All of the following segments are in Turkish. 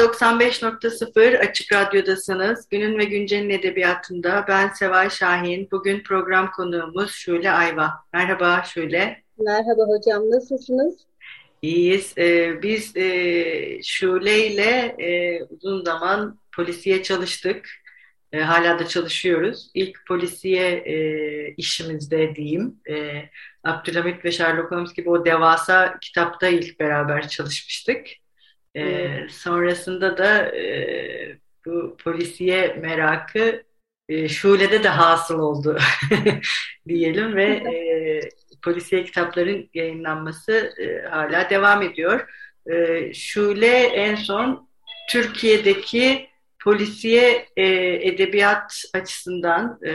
95.0 Açık Radyo'dasınız. Günün ve Güncel'in edebiyatında ben Seval Şahin. Bugün program konuğumuz Şule Ayva. Merhaba Şule. Merhaba hocam, nasılsınız? İyiyiz. Ee, biz e, Şule ile e, uzun zaman polisiye çalıştık. E, hala da çalışıyoruz. İlk polisiye e, işimizde diyeyim. E, Abdülhamit ve Sherlock Holmes gibi o devasa kitapta ilk beraber çalışmıştık. E, sonrasında da e, bu polisiye merakı e, Şule'de de hasıl oldu diyelim ve e, polisiye kitapların yayınlanması e, hala devam ediyor. E, Şule en son Türkiye'deki polisiye e, edebiyat açısından, e,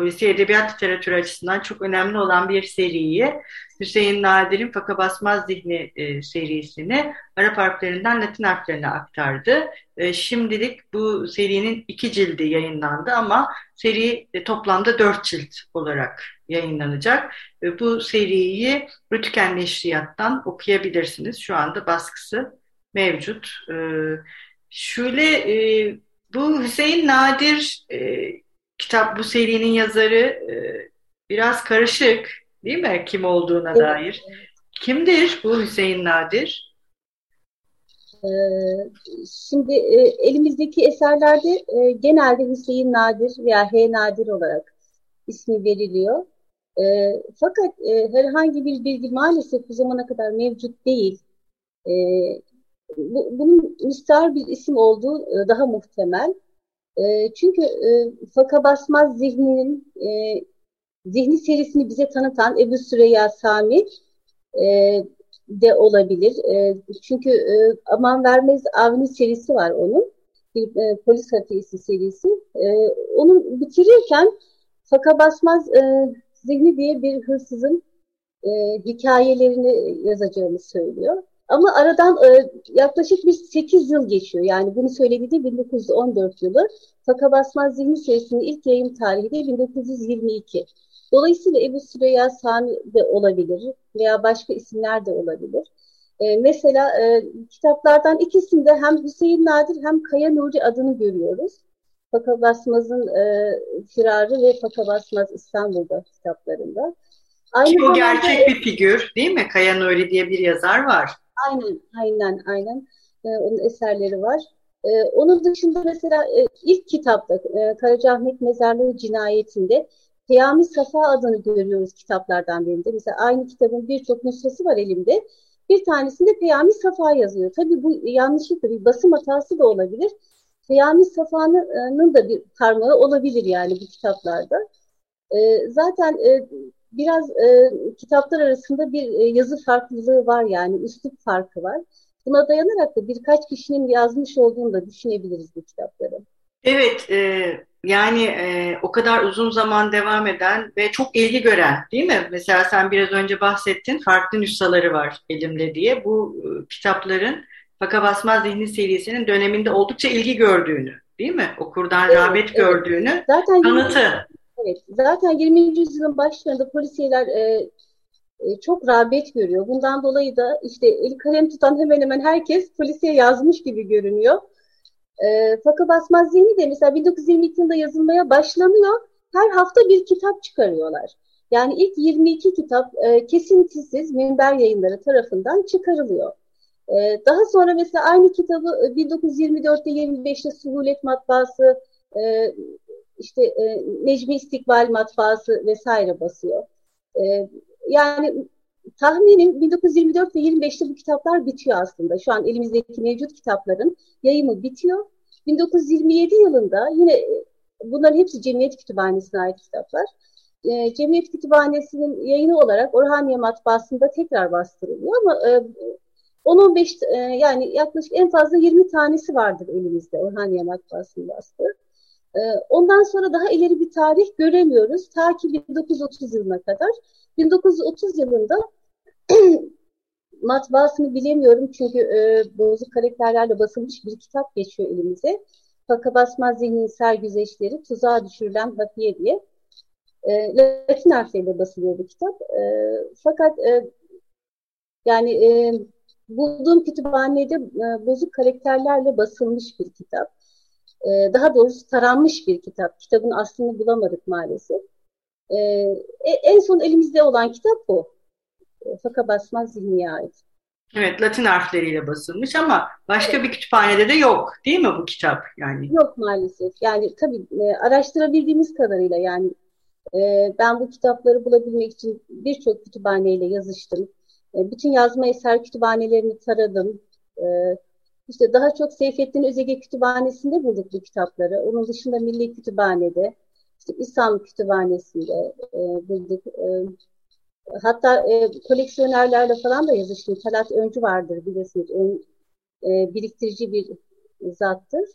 polisiye edebiyat literatürü açısından çok önemli olan bir seriyi, Hüseyin Nadir'in Faka Basmaz Zihni e, serisini Arap harflerinden Latin harflerine aktardı. E, şimdilik bu serinin iki cildi yayınlandı ama seri e, toplamda dört cilt olarak yayınlanacak. E, bu seriyi Rütüken Neşriyat'tan okuyabilirsiniz. Şu anda baskısı mevcut. E, şöyle e, bu Hüseyin Nadir e, kitap bu serinin yazarı e, biraz karışık değil mi kim olduğuna evet. dair. Kimdir bu Hüseyin Nadir? Ee, şimdi e, elimizdeki eserlerde e, genelde Hüseyin Nadir veya H Nadir olarak ismi veriliyor. Fakat herhangi bir bilgi maalesef bu zamana kadar mevcut değil. bunun müstahar bir isim olduğu daha muhtemel. Çünkü Faka Basmaz zihninin zihni serisini bize tanıtan Ebu Süreyya Sami de olabilir. E, çünkü e, Aman Vermez Avni serisi var onun. Bir e, polis ateisi serisi. E, onu bitirirken Faka Basmaz e, Zihni diye bir hırsızın e, hikayelerini yazacağını söylüyor. Ama aradan e, yaklaşık bir 8 yıl geçiyor. Yani bunu söylediği de 1914 yılı. Faka Basmaz Zihni serisinin ilk yayın tarihi de 1922. Dolayısıyla Ebu Süreyya Sami de olabilir veya başka isimler de olabilir. E, mesela e, kitaplardan ikisinde hem Hüseyin Nadir hem Kaya Nuri adını görüyoruz. Faka Basmaz'ın e, Firarı ve Faka Basmaz İstanbul'da kitaplarında. Aynı Ki o gerçek bir figür değil mi? Kaya Nuri diye bir yazar var. Aynen, aynen, aynen. E, onun eserleri var. E, onun dışında mesela e, ilk kitapta e, Karacaahmet Mezarlığı Cinayeti'nde Peyami Safa adını görüyoruz kitaplardan birinde. Mesela aynı kitabın birçok nüshası var elimde. Bir tanesinde Peyami Safa yazıyor. Tabii bu yanlışlıkla bir basım hatası da olabilir. Peyami Safa'nın da bir parmağı olabilir yani bu kitaplarda. E, zaten e, biraz e, kitaplar arasında bir e, yazı farklılığı var yani üslup farkı var. Buna dayanarak da birkaç kişinin yazmış olduğunu da düşünebiliriz bu kitapları. Evet, e, yani e, o kadar uzun zaman devam eden ve çok ilgi gören değil mi? Mesela sen biraz önce bahsettin farklı nüshaları var elimde diye. Bu e, kitapların Faka Basmaz Zihni serisinin döneminde oldukça ilgi gördüğünü değil mi? Okurdan evet, rağbet evet. gördüğünü zaten kanıtı. 20, evet, zaten 20. yüzyılın başlarında polisiyeler e, e, çok rağbet görüyor. Bundan dolayı da işte el kalem tutan hemen hemen herkes polisiye yazmış gibi görünüyor. E, Faka Basmaz Zihni de mesela 1922 yılında yazılmaya başlanıyor. Her hafta bir kitap çıkarıyorlar. Yani ilk 22 kitap e, kesintisiz Minber yayınları tarafından çıkarılıyor. E, daha sonra mesela aynı kitabı 1924'te 25'te Suhulet Matbaası, e, işte e, Necmi İstikbal Matbaası vesaire basıyor. E, yani tahminim 1924 ve 25'te bu kitaplar bitiyor aslında. Şu an elimizdeki mevcut kitapların yayımı bitiyor. 1927 yılında yine e, bunların hepsi Cemiyet Kütüphanesi'ne ait kitaplar. e, Cemiyet Kütüphanesi'nin yayını olarak Orhaniye Matbaası'nda tekrar bastırılıyor ama e, 10-15 e, yani yaklaşık en fazla 20 tanesi vardır elimizde Orhaniye Matbaası'nın bastığı. E, ondan sonra daha ileri bir tarih göremiyoruz. Ta ki 1930 yılına kadar. 1930 yılında matbaasını bilemiyorum çünkü e, bozuk karakterlerle basılmış bir kitap geçiyor elimize. Faka basmaz zihnin sergüzeşleri, tuzağa düşürülen hafiye diye. E, Latin harfleriyle basılıyor bu kitap. E, fakat e, yani e, bulduğum kütüphanede e, bozuk karakterlerle basılmış bir kitap. E, daha doğrusu taranmış bir kitap. Kitabın aslını bulamadık maalesef. E, e en son elimizde olan kitap bu. E, Faka basmaz zihniye ait. Evet, Latin harfleriyle basılmış ama başka evet. bir kütüphanede de yok, değil mi bu kitap yani? Yok maalesef. Yani tabii e, araştırabildiğimiz kadarıyla yani e, ben bu kitapları bulabilmek için birçok kütüphaneyle yazıştım. E, bütün yazma eser kütüphanelerini taradım. E, işte daha çok Seyfettin Özege Kütüphanesi'nde bulduk bu kitapları. Onun dışında Milli Kütüphane'de, işte İslam Kütüphanesi'nde e, bulduk. E, hatta e, koleksiyonerlerle falan da yazıştım. Talat Öncü vardır bilirsiniz. Ön, e, biriktirici bir zattır.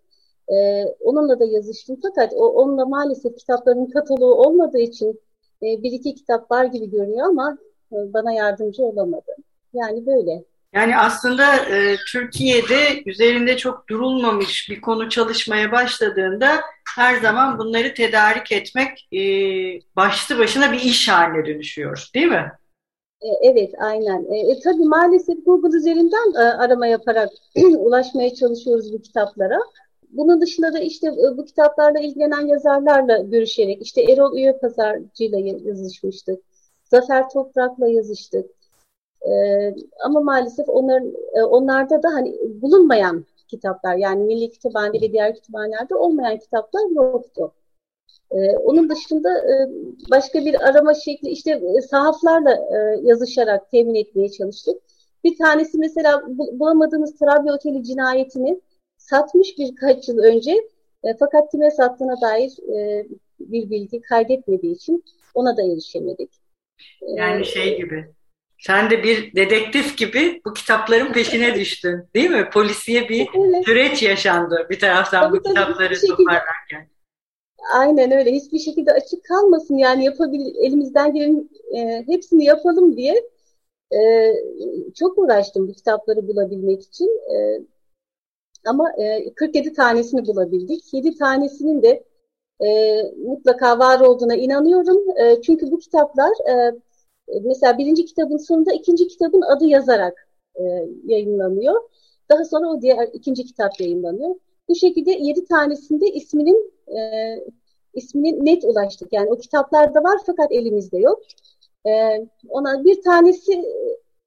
E, onunla da yazıştım. Fakat o, onunla maalesef kitapların kataloğu olmadığı için e, bir iki kitap var gibi görünüyor ama e, bana yardımcı olamadı. Yani böyle. Yani aslında e, Türkiye'de üzerinde çok durulmamış bir konu çalışmaya başladığında her zaman bunları tedarik etmek e, başlı başına bir iş haline dönüşüyor değil mi? E, evet aynen. E, e, tabii maalesef Google üzerinden e, arama yaparak ulaşmaya çalışıyoruz bu kitaplara. Bunun dışında da işte e, bu kitaplarla ilgilenen yazarlarla görüşerek işte Erol Üye Pazarcı'yla yazışmıştık. Zafer Toprak'la yazıştık. Ee, ama maalesef onların, e, onlarda da hani bulunmayan kitaplar yani Milli Kütüphane ve diğer kütüphanelerde olmayan kitaplar yoktu. Ee, onun dışında e, başka bir arama şekli işte e, sahaflarla e, yazışarak temin etmeye çalıştık. Bir tanesi mesela bu, bulamadığımız Trabya Oteli cinayetini satmış birkaç yıl önce e, fakat kime sattığına dair e, bir bilgi kaydetmediği için ona da erişemedik. Yani ee, şey gibi sen de bir dedektif gibi bu kitapların peşine düştün değil mi? Polisiye bir evet. süreç yaşandı bir taraftan tabii, bu tabii, kitapları şekilde, toparlarken. Aynen öyle. Hiçbir şekilde açık kalmasın yani yapabil elimizden gelen e, hepsini yapalım diye e, çok uğraştım bu kitapları bulabilmek için. E, ama e, 47 tanesini bulabildik. 7 tanesinin de e, mutlaka var olduğuna inanıyorum. E, çünkü bu kitaplar e, mesela birinci kitabın sonunda ikinci kitabın adı yazarak e, yayınlanıyor. Daha sonra o diğer ikinci kitap yayınlanıyor. Bu şekilde yedi tanesinde isminin e, isminin net ulaştık. Yani o kitaplarda var fakat elimizde yok. E, ona bir tanesi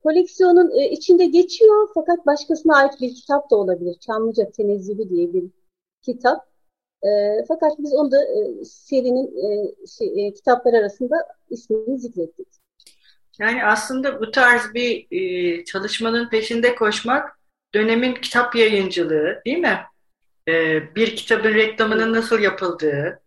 koleksiyonun e, içinde geçiyor fakat başkasına ait bir kitap da olabilir. Çamlıca Tenezzülü diye bir kitap. E, fakat biz onu da e, serinin e, şey, e, kitaplar arasında ismini zikrettik. Yani aslında bu tarz bir e, çalışmanın peşinde koşmak dönemin kitap yayıncılığı değil mi? E, bir kitabın reklamının nasıl yapıldığı,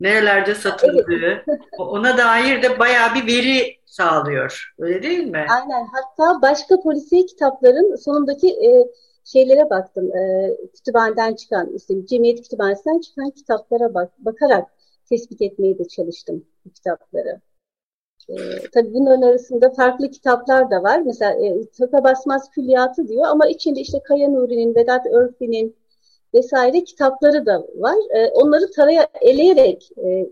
nerelerde satıldığı, evet. ona dair de bayağı bir veri sağlıyor. Öyle değil mi? Aynen. Hatta başka polisiye kitapların sonundaki e, şeylere baktım. E, kütüphaneden çıkan, işte Cemiyet Kütüphanesi'nden çıkan kitaplara bak, bakarak tespit etmeye de çalıştım bu kitapları. E, tabii bunların arasında farklı kitaplar da var. Mesela e, Basmaz Külliyatı diyor ama içinde işte Kaya Nuri'nin, Vedat Örfi'nin vesaire kitapları da var. E, onları taraya eleyerek e,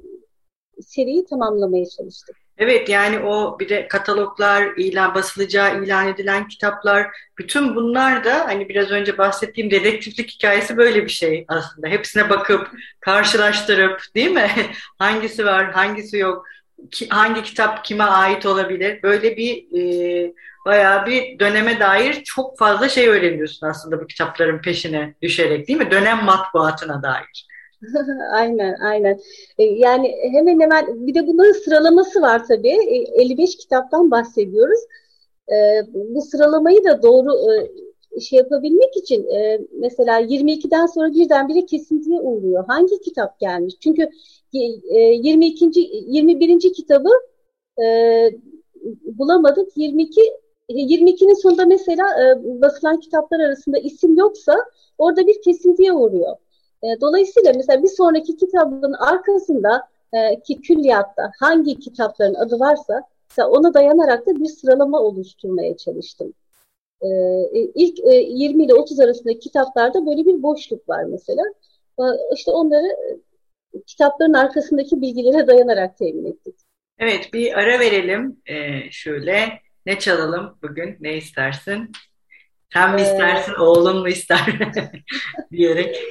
seriyi tamamlamaya çalıştık. Evet yani o bir de kataloglar, ilan basılacağı ilan edilen kitaplar, bütün bunlar da hani biraz önce bahsettiğim dedektiflik hikayesi böyle bir şey aslında. Hepsine bakıp, karşılaştırıp değil mi? hangisi var, hangisi yok, ki, hangi kitap kime ait olabilir? Böyle bir e, bayağı bir döneme dair çok fazla şey öğreniyorsun aslında bu kitapların peşine düşerek değil mi? Dönem matbuatına dair. aynen, aynen. E, yani hemen hemen bir de bunların sıralaması var tabii. E, 55 kitaptan bahsediyoruz. E, bu sıralamayı da doğru e, şey yapabilmek için e, mesela 22'den sonra birdenbire kesintiye uğruyor. Hangi kitap gelmiş? Çünkü 22. 21. kitabı e, bulamadık. 22 22'nin sonunda mesela e, basılan kitaplar arasında isim yoksa orada bir kesintiye uğruyor. E, dolayısıyla mesela bir sonraki kitabın arkasında e, ki külliyatta hangi kitapların adı varsa ona dayanarak da bir sıralama oluşturmaya çalıştım. E, ilk e, 20 ile 30 arasındaki kitaplarda böyle bir boşluk var mesela. E, işte onları e, kitapların arkasındaki bilgilere dayanarak temin ettik. Evet bir ara verelim ee, şöyle. Ne çalalım bugün? Ne istersin? Sen mi ee, istersin, oğlum mu ister diyerek.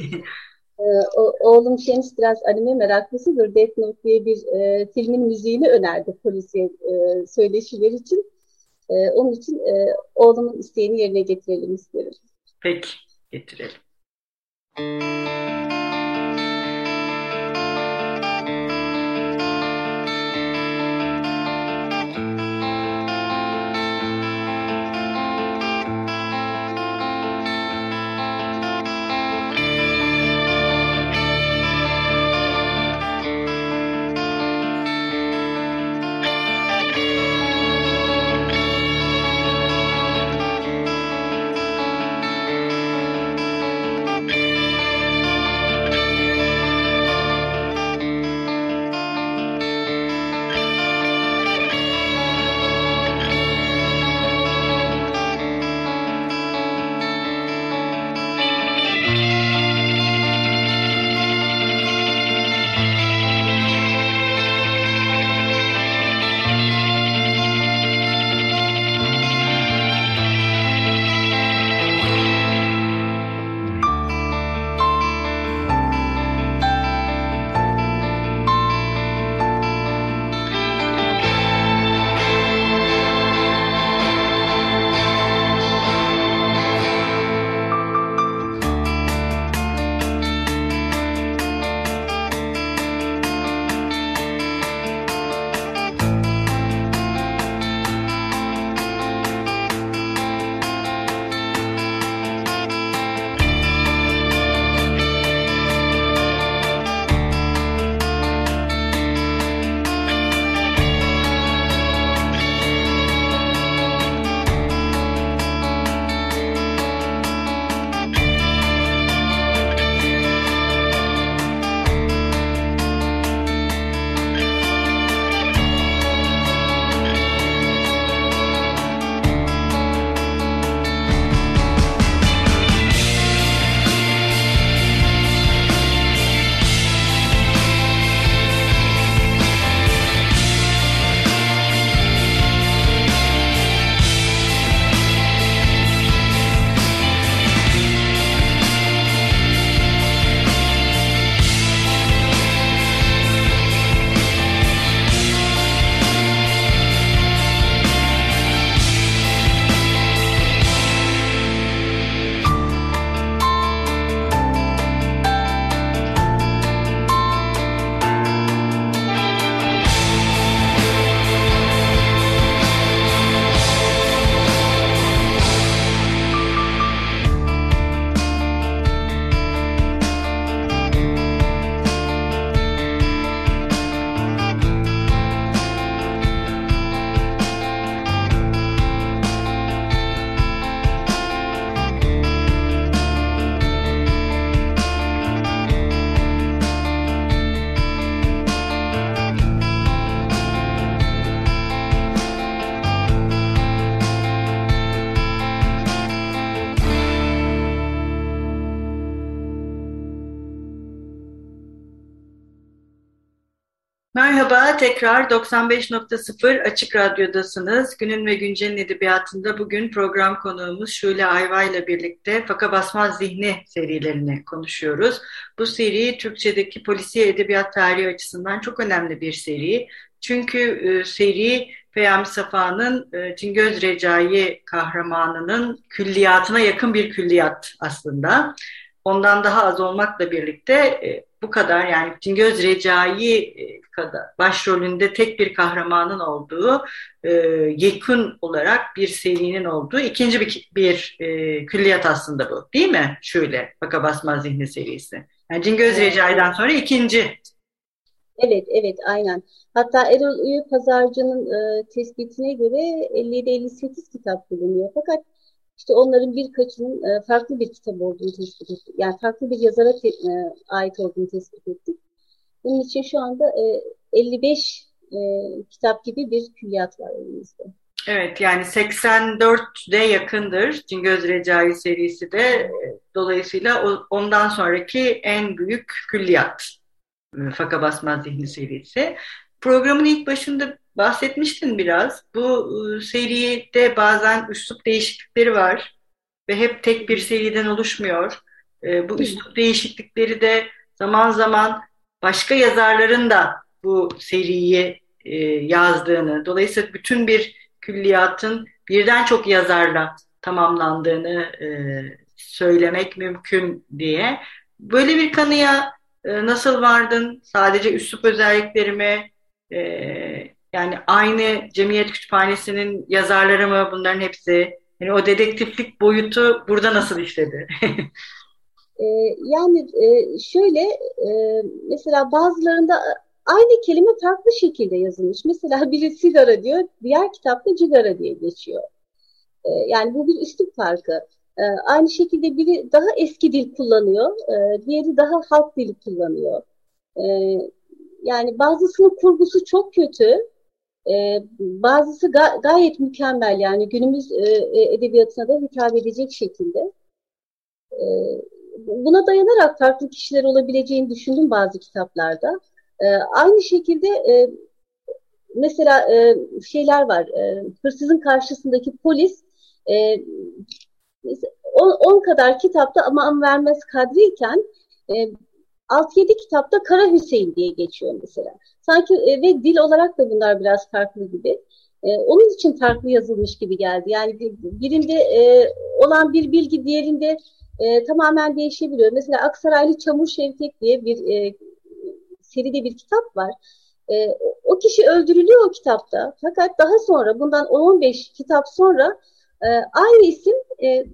Ee, o, oğlum Şems biraz anime meraklısıdır. Death Note diye bir e, filmin müziğini önerdi polisiye e, söyleşiler için. E, onun için e, oğlumun isteğini yerine getirelim isterim. Peki, getirelim. Merhaba, tekrar 95.0 Açık Radyo'dasınız. Günün ve Güncel'in edebiyatında bugün program konuğumuz Şule Ayva ile birlikte Faka Basmaz Zihni serilerini konuşuyoruz. Bu seri Türkçedeki polisiye edebiyat tarihi açısından çok önemli bir seri. Çünkü e, seri Peyami Safa'nın e, Cingöz Recai kahramanının külliyatına yakın bir külliyat aslında. Ondan daha az olmakla birlikte e, bu kadar yani Cingöz Recai e, kadar başrolünde tek bir kahramanın olduğu e, yekun olarak bir serinin olduğu ikinci bir, bir e, külliyat aslında bu değil mi? Şöyle Baka Basmaz Zihni serisi. Yani Cingöz evet. Recai'den sonra ikinci Evet, evet, aynen. Hatta Erol Üye Pazarcı'nın e, tespitine göre 57-58 kitap bulunuyor. Fakat işte onların birkaçının e, farklı bir kitap olduğunu tespit ettik. Yani farklı bir yazara te, e, ait olduğunu tespit ettik. Bunun için şu anda e, 55 e, kitap gibi bir külliyat var elimizde. Evet yani 84'de yakındır Cingöz Recai serisi de dolayısıyla ondan sonraki en büyük külliyat Faka Basmaz Zihni serisi. Programın ilk başında bahsetmiştin biraz. Bu e, seride bazen üslup değişiklikleri var ve hep tek bir seriden oluşmuyor. E, bu üslup değişiklikleri de zaman zaman başka yazarların da bu seriyi yazdığını, dolayısıyla bütün bir külliyatın birden çok yazarla tamamlandığını e, söylemek mümkün diye. Böyle bir kanıya e, nasıl vardın? Sadece üslup özelliklerimi e, yani aynı Cemiyet Kütüphanesi'nin yazarları mı bunların hepsi? Yani o dedektiflik boyutu burada nasıl işledi? e, yani e, şöyle e, mesela bazılarında Aynı kelime farklı şekilde yazılmış. Mesela biri sigara diyor, diğer kitapta cigara diye geçiyor. Ee, yani bu bir üslup farkı. Ee, aynı şekilde biri daha eski dil kullanıyor, e, diğeri daha halk dili kullanıyor. Ee, yani bazısının kurgusu çok kötü, e, bazısı ga gayet mükemmel yani günümüz e, e edebiyatına da hitap edecek şekilde. E, buna dayanarak farklı kişiler olabileceğini düşündüm bazı kitaplarda. E, aynı şekilde e, mesela e, şeyler var. E, hırsızın karşısındaki polis e, 10 kadar kitapta ama vermez kadriyken e, 6-7 kitapta Kara Hüseyin diye geçiyor mesela. Sanki e, ve dil olarak da bunlar biraz farklı gibi. E, onun için farklı yazılmış gibi geldi. Yani birinde e, olan bir bilgi diğerinde e, tamamen değişebiliyor. Mesela Aksaraylı Çamur Şevket diye bir e, seride bir kitap var. E, o kişi öldürülüyor o kitapta. Fakat daha sonra bundan 15 kitap sonra e, aynı isim e,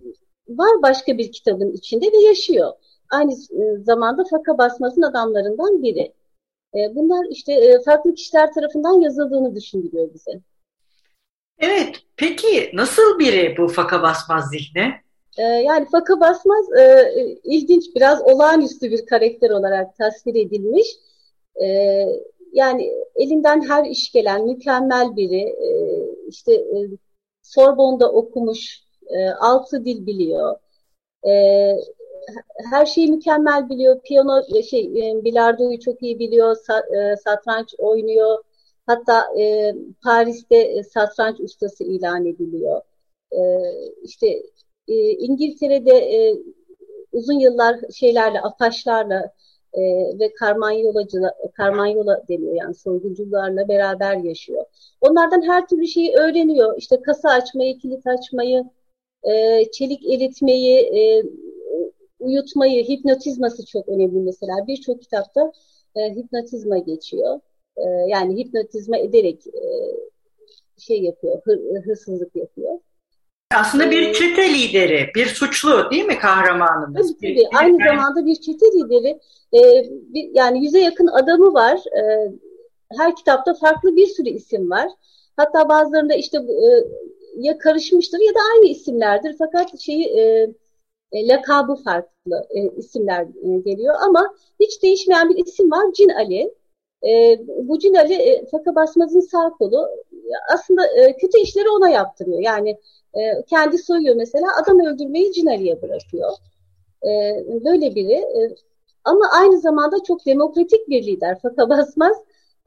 var başka bir kitabın içinde ve yaşıyor. Aynı e, zamanda Faka Basmaz'ın adamlarından biri. E, bunlar işte e, farklı kişiler tarafından yazıldığını düşündürüyor bize. Evet, peki nasıl biri bu Faka Basmaz zihni? E, yani Faka Basmaz e, ilginç, biraz olağanüstü bir karakter olarak tasvir edilmiş. E, yani elinden her iş gelen mükemmel biri, e, işte e, Sorbon'da okumuş, e, altı dil biliyor. E, her şeyi mükemmel biliyor. Piyano, şey, e, bilardoyu çok iyi biliyor. E, satranç oynuyor. Hatta e, Paris'te e, satranç ustası ilan ediliyor. E, işte e, İngiltere'de e, uzun yıllar şeylerle, apaçlarla e, ve karmanyolacı, karmanyola deniyor yani soyguncularla beraber yaşıyor. Onlardan her türlü şeyi öğreniyor. İşte kasa açmayı, kilit açmayı, e, çelik eritmeyi, e, uyutmayı, hipnotizması çok önemli mesela. Birçok kitapta e, hipnotizma geçiyor. E, yani hipnotizma ederek e, şey yapıyor, hır, hırsızlık yapıyor. Aslında bir ee, çete lideri, bir suçlu değil mi kahramanımız? Tabii tabii. Aynı yani... zamanda bir çete lideri. E, bir, yani yüze yakın adamı var. E, her kitapta farklı bir sürü isim var. Hatta bazılarında işte e, ya karışmıştır ya da aynı isimlerdir. Fakat şeyi e, e, lakabı farklı e, isimler e, geliyor. Ama hiç değişmeyen bir isim var. Cin Ali. E, bu Cin Ali e, Faka Basmaz'ın sağ kolu. Aslında e, kötü işleri ona yaptırıyor. Yani e, kendi soyuyor mesela adam öldürmeyi Cinali'ye bırakıyor. E, böyle biri. E, ama aynı zamanda çok demokratik bir lider. Faka Basmaz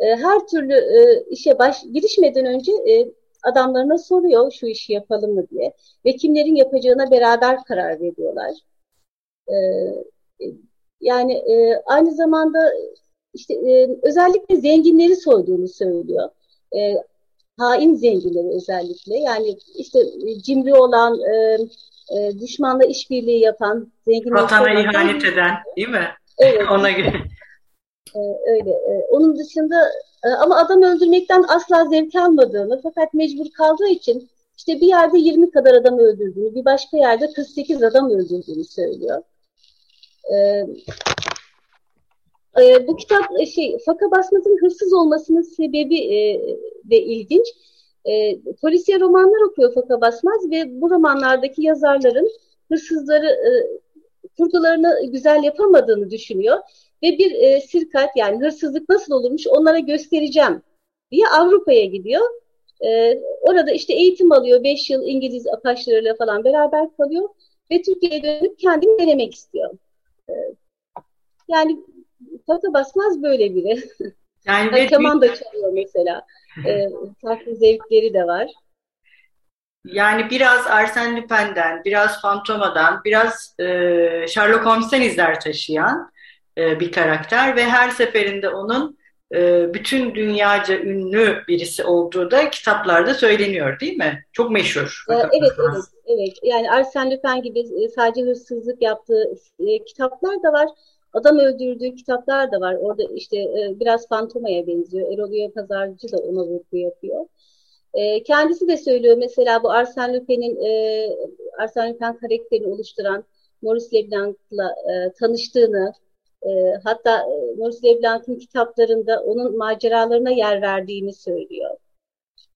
e, her türlü e, işe baş girişmeden önce e, adamlarına soruyor şu işi yapalım mı diye. Ve kimlerin yapacağına beraber karar veriyorlar. E, e yani e, aynı zamanda işte e, özellikle zenginleri soyduğunu söylüyor. E, hain zenginleri özellikle yani işte e, cimri olan e, e, düşmanla işbirliği yapan zenginleri vatana ihanet eden değil mi? Evet. Ona göre. E, öyle. E, onun dışında e, ama adam öldürmekten asla zevk almadığını fakat mecbur kaldığı için işte bir yerde 20 kadar adam öldürdüğünü, bir başka yerde 48 adam öldürdüğünü söylüyor. E, e, bu kitap e, şey Faka Basmaz'ın hırsız olmasının sebebi e, de ilginç. E, polisiye romanlar okuyor Faka Basmaz ve bu romanlardaki yazarların hırsızları e, kurgularını güzel yapamadığını düşünüyor ve bir e, sirkat yani hırsızlık nasıl olurmuş onlara göstereceğim diye Avrupa'ya gidiyor. E, orada işte eğitim alıyor. Beş yıl İngiliz apaçlarıyla falan beraber kalıyor ve Türkiye'ye dönüp kendini denemek istiyor. E, yani Fata Basmaz böyle biri. Yani, yani keman da çalıyor mesela. E, farklı zevkleri de var. Yani biraz Arsène Lupin'den, biraz Fantoma'dan, biraz e, Sherlock Holmes'ten izler taşıyan e, bir karakter ve her seferinde onun e, bütün dünyaca ünlü birisi olduğu da kitaplarda söyleniyor değil mi? Çok meşhur. E, evet, evet, evet. Yani Arsène Lupin gibi sadece hırsızlık yaptığı kitaplar da var. Adam öldürdüğü kitaplar da var. Orada işte biraz Fantoma'ya benziyor. Erol Pazarcı da ona vurgu yapıyor. Kendisi de söylüyor mesela bu Arsène Lupin'in e, Lupin karakterini oluşturan Maurice Leblanc'la tanıştığını e, hatta e, Maurice Leblanc'ın kitaplarında onun maceralarına yer verdiğini söylüyor.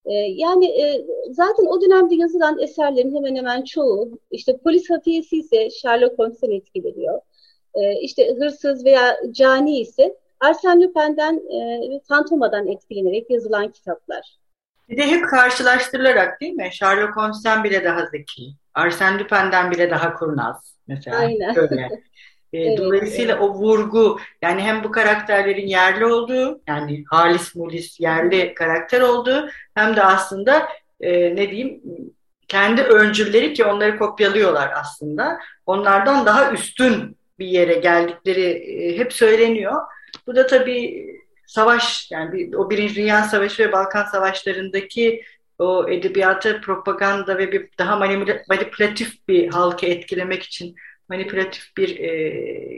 E, yani e, zaten o dönemde yazılan eserlerin hemen hemen çoğu işte polis hafiyesi ise Sherlock Holmes'ten etkileniyor. E, işte hırsız veya cani ise Arsène Lupin'den e, Fantoma'dan etkilenerek yazılan kitaplar. Bir de hep karşılaştırılarak değil mi? Sherlock Holmes'ten bile daha zeki. Arsène Lupin'den bile daha kurnaz mesela. Aynen. Öyle. E, evet, Dolayısıyla evet. o vurgu yani hem bu karakterlerin yerli olduğu yani halis mulis yerli karakter olduğu hem de aslında e, ne diyeyim kendi öncülleri ki onları kopyalıyorlar aslında. Onlardan daha üstün bir yere geldikleri e, hep söyleniyor. Bu da tabii savaş yani bir, o Birinci Dünya Savaşı ve Balkan Savaşları'ndaki o edebiyatı propaganda ve bir daha manipülatif bir halkı etkilemek için manipülatif bir e,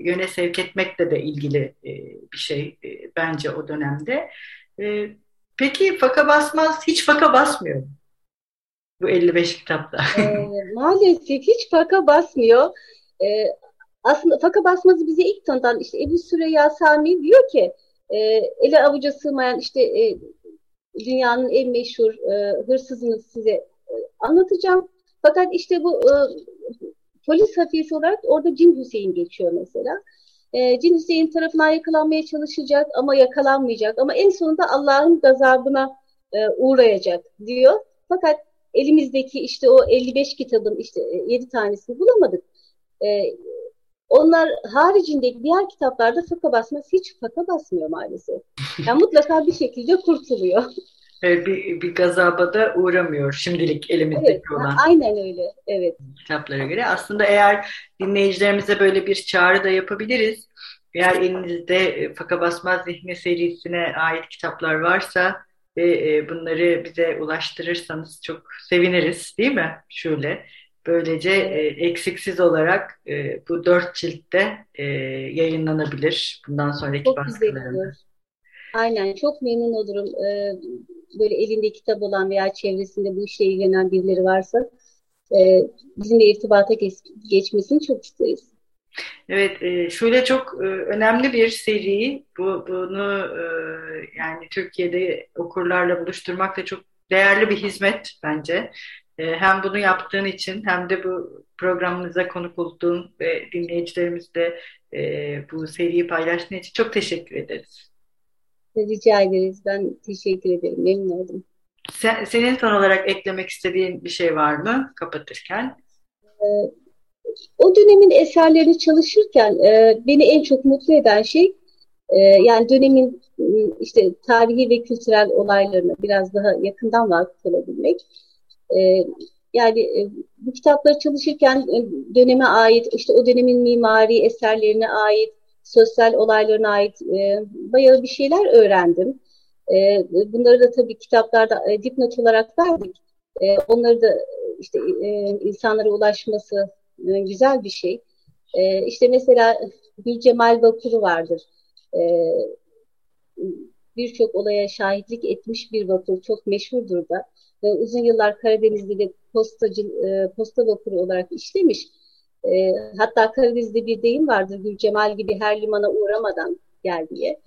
yöne sevk etmekle de ilgili e, bir şey e, bence o dönemde. E, peki faka basmaz, hiç faka basmıyor bu 55 kitapta. E, maalesef hiç faka basmıyor. E, aslında faka basmazı bize ilk tanıtan işte Ebu Süreyya Sami diyor ki e, ele avuca sığmayan işte e, dünyanın en meşhur e, hırsızını size e, anlatacağım. Fakat işte bu e, polis hafiyesi olarak orada Cin Hüseyin geçiyor mesela. E, Cin Hüseyin tarafından yakalanmaya çalışacak ama yakalanmayacak ama en sonunda Allah'ın gazabına e, uğrayacak diyor. Fakat elimizdeki işte o 55 kitabın işte 7 e, tanesini bulamadık. E, onlar haricinde diğer kitaplarda faka basması hiç faka basmıyor maalesef. Yani mutlaka bir şekilde kurtuluyor. Bir, bir gazaba da uğramıyor şimdilik elimizdeki evet, olan. Aynen öyle, evet. Kitaplara göre. Aslında eğer dinleyicilerimize böyle bir çağrı da yapabiliriz. Eğer elinizde e, Faka Basmaz Zihni serisine ait kitaplar varsa ve e, bunları bize ulaştırırsanız çok seviniriz değil mi? Şöyle. Böylece e, eksiksiz olarak bu dört ciltte yayınlanabilir bundan sonraki çok baskılarında. Aynen çok memnun olurum. Ee, böyle elinde kitap olan veya çevresinde bu işle ilgilenen birileri varsa e, bizimle irtibata geç, geçmesini çok isteriz. Evet, e, şöyle çok e, önemli bir seri. Bu bunu e, yani Türkiye'de okurlarla buluşturmak da çok değerli bir hizmet bence. Hem bunu yaptığın için hem de bu programımıza konuk olduğun ve dinleyicilerimizle e, bu seriyi paylaştığın için çok teşekkür ederiz. Rica ederiz. Ben teşekkür ederim. Memnun oldum. Sen, senin son olarak eklemek istediğin bir şey var mı kapatırken? Ee, o dönemin eserlerini çalışırken e, beni en çok mutlu eden şey e, yani dönemin işte tarihi ve kültürel olaylarına biraz daha yakından vakıf olabilmek. E, yani e, bu kitapları çalışırken e, döneme ait, işte o dönemin mimari eserlerine ait, sosyal olaylarına ait e, bayağı bir şeyler öğrendim. E, bunları da tabii kitaplarda e, dipnot olarak verdik. E, onları da işte e, insanlara ulaşması e, güzel bir şey. E, işte mesela Gülcemal Vakuru vardır. E, Birçok olaya şahitlik etmiş bir vakur, çok meşhurdur da. E, uzun yıllar Karadeniz'de de postacı, e, posta vapuru olarak işlemiş. E, hatta Karadeniz'de bir deyim vardır, Gülcemal gibi her limana uğramadan gel diye.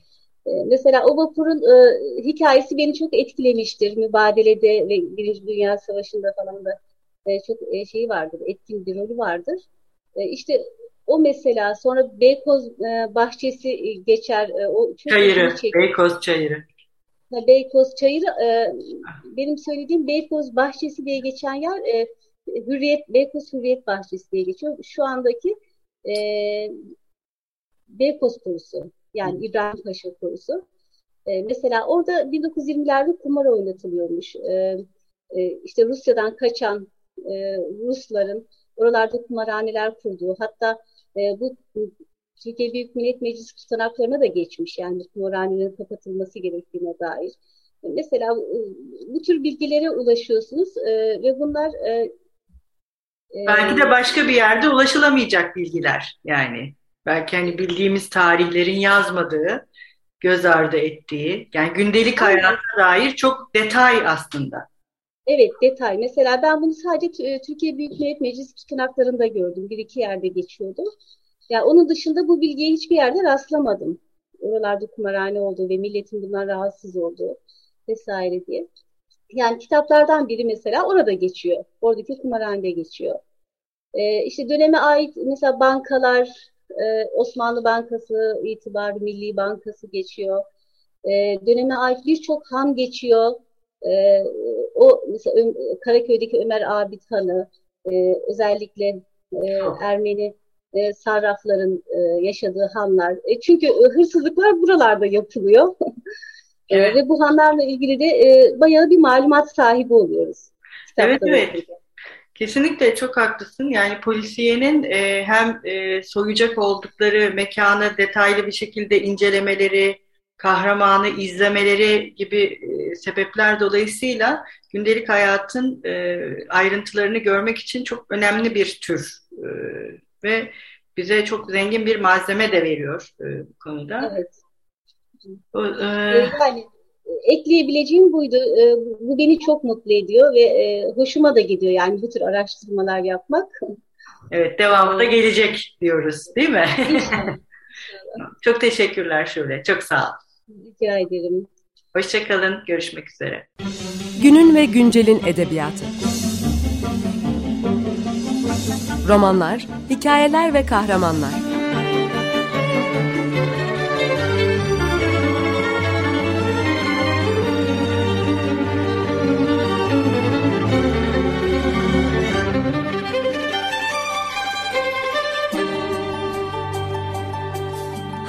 E, mesela o vapurun e, hikayesi beni çok etkilemiştir. Mübadelede ve Birinci Dünya Savaşı'nda falan da e, çok e, şeyi vardır, etkin bir rolü vardır. E, işte o mesela sonra Beykoz e, bahçesi e, geçer. E, o çayırı, Beykoz çayırı. Beykoz çayırı e, benim söylediğim Beykoz bahçesi diye geçen yer e, Hürriyet Beykoz Hürriyet Bahçesi diye geçiyor. Şu andaki e, Beykoz Korusu yani İbrahim Paşa Korusu. E, mesela orada 1920'lerde kumar oynatılıyormuş. E, e, işte Rusya'dan kaçan e, Rusların oralarda kumarhaneler kurduğu hatta e, bu Türkiye Büyük Millet Meclisi tutanaklarına da geçmiş yani kumarhanelerin kapatılması gerektiğine dair. Mesela e, bu tür bilgilere ulaşıyorsunuz e, ve bunlar e, belki de başka bir yerde ulaşılamayacak bilgiler yani. Belki hani bildiğimiz tarihlerin yazmadığı, göz ardı ettiği, yani gündelik hayata dair çok detay aslında. Evet detay. Mesela ben bunu sadece Türkiye Büyük Millet Meclisi tutanaklarında gördüm. Bir iki yerde geçiyordu. Yani onun dışında bu bilgiye hiçbir yerde rastlamadım. Oralarda kumarhane olduğu ve milletin bundan rahatsız olduğu vesaire diye. Yani kitaplardan biri mesela orada geçiyor. Oradaki kumarhanede geçiyor. Ee, işte döneme ait mesela bankalar, e, Osmanlı Bankası, İtibar Milli Bankası geçiyor. E, döneme ait birçok han geçiyor. E, o mesela Karaköy'deki Ömer Abid Hanı, e, özellikle e, Ermeni e, sarrafların e, yaşadığı hanlar. E, çünkü hırsızlıklar buralarda yapılıyor. E, evet. ve bu hanlarla ilgili de e, bayağı bir malumat sahibi oluyoruz. Evet, evet. Kesinlikle çok haklısın. Yani polisiyenin e, hem e, soyacak oldukları mekanı detaylı bir şekilde incelemeleri, kahramanı izlemeleri gibi e, sebepler dolayısıyla gündelik hayatın e, ayrıntılarını görmek için çok önemli bir tür e, ve bize çok zengin bir malzeme de veriyor e, bu konuda. Evet. O, e, yani ekleyebileceğim buydu. E, bu beni çok mutlu ediyor ve e, hoşuma da gidiyor yani bu tür araştırmalar yapmak. Evet, devamı da gelecek diyoruz değil mi? çok teşekkürler Şule, çok sağ ol. Rica ederim. Hoşçakalın, görüşmek üzere. Günün ve güncelin edebiyatı. Romanlar, hikayeler ve kahramanlar.